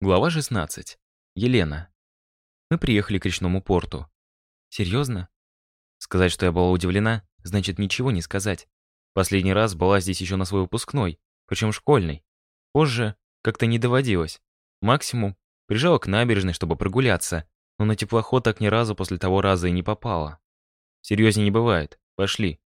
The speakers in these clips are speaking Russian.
Глава 16. Елена. Мы приехали к речному порту. Серьезно? Сказать, что я была удивлена, значит ничего не сказать. Последний раз была здесь еще на свой выпускной, причем школьный. Позже как-то не доводилось. Максимум прижала к набережной, чтобы прогуляться, но на теплоход так ни разу после того раза и не попала. Серьезнее не бывает. Пошли.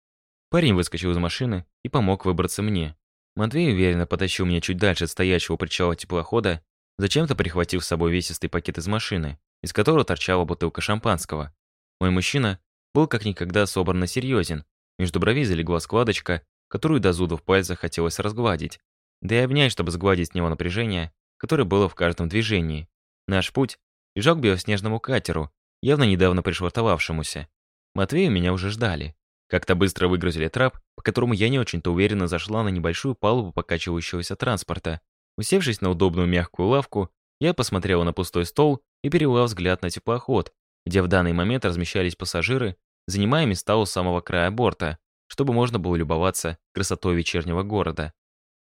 Парень выскочил из машины и помог выбраться мне. Матвей уверенно потащил меня чуть дальше от стоящего причала теплохода зачем-то прихватив с собой весистый пакет из машины, из которого торчала бутылка шампанского. Мой мужчина был как никогда собранно серьезен, между бровей залегла складочка, которую до зуда в пальцах хотелось разгладить, да и обнять, чтобы сгладить с него напряжение, которое было в каждом движении. Наш путь лежал к белоснежному катеру, явно недавно пришвартовавшемуся. Матвея меня уже ждали. Как-то быстро выгрузили трап, по которому я не очень-то уверенно зашла на небольшую палубу покачивающегося транспорта, Усевшись на удобную мягкую лавку, я посмотрела на пустой стол и перевела взгляд на теплоход, где в данный момент размещались пассажиры, занимая места у самого края борта, чтобы можно было любоваться красотой вечернего города.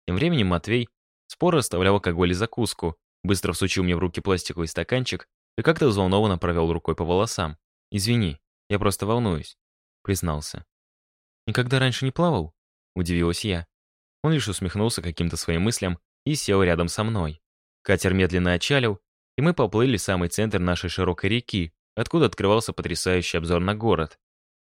Тем временем Матвей споро расставлял алкоголь и закуску, быстро всучил мне в руки пластиковый стаканчик и как-то взволнованно провел рукой по волосам. «Извини, я просто волнуюсь», — признался. «Никогда раньше не плавал?» — удивилась я. Он лишь усмехнулся каким-то своим мыслям и сел рядом со мной. Катер медленно отчалил, и мы поплыли в самый центр нашей широкой реки, откуда открывался потрясающий обзор на город.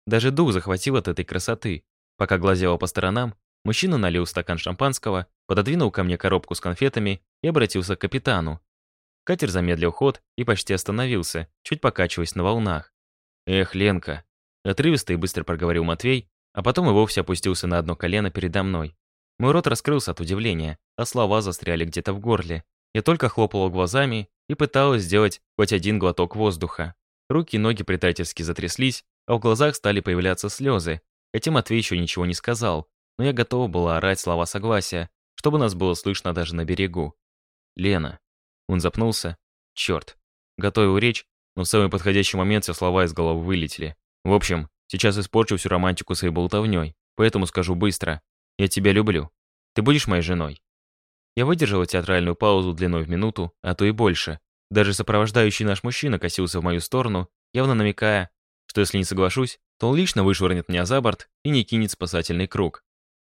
Даже дух захватил от этой красоты. Пока глазела по сторонам, мужчина налил стакан шампанского, пододвинул ко мне коробку с конфетами и обратился к капитану. Катер замедлил ход и почти остановился, чуть покачиваясь на волнах. «Эх, Ленка!» Отрывисто и быстро проговорил Матвей, а потом и вовсе опустился на одно колено передо мной. Мой рот раскрылся от удивления, а слова застряли где-то в горле. Я только хлопала глазами и пыталась сделать хоть один глоток воздуха. Руки и ноги предательски затряслись, а в глазах стали появляться слезы. Этим Матвей еще ничего не сказал, но я готова была орать слова согласия, чтобы нас было слышно даже на берегу. «Лена». Он запнулся. «Черт». Готовил речь, но в самый подходящий момент все слова из головы вылетели. В общем, сейчас испорчу всю романтику своей болтовней, поэтому скажу быстро. Я тебя люблю. Ты будешь моей женой?» Я выдержала театральную паузу длиной в минуту, а то и больше. Даже сопровождающий наш мужчина косился в мою сторону, явно намекая, что если не соглашусь, то он лично вышвырнет меня за борт и не кинет спасательный круг.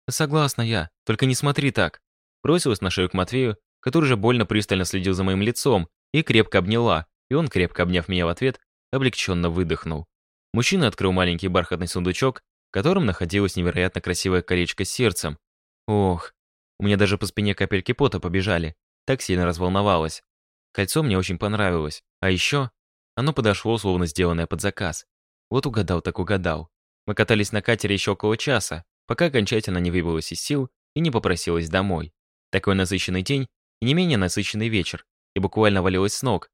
«Согласна я, только не смотри так», бросилась на шею к Матвею, который же больно пристально следил за моим лицом, и крепко обняла, и он, крепко обняв меня в ответ, облегченно выдохнул. Мужчина открыл маленький бархатный сундучок котором находилось невероятно красивое колечко с сердцем. Ох, у меня даже по спине капельки пота побежали. Так сильно разволновалась. Кольцо мне очень понравилось. А еще оно подошло, словно сделанное под заказ. Вот угадал так угадал. Мы катались на катере еще около часа, пока окончательно не выбилась из сил и не попросилась домой. Такой насыщенный день и не менее насыщенный вечер. И буквально валилась с ног,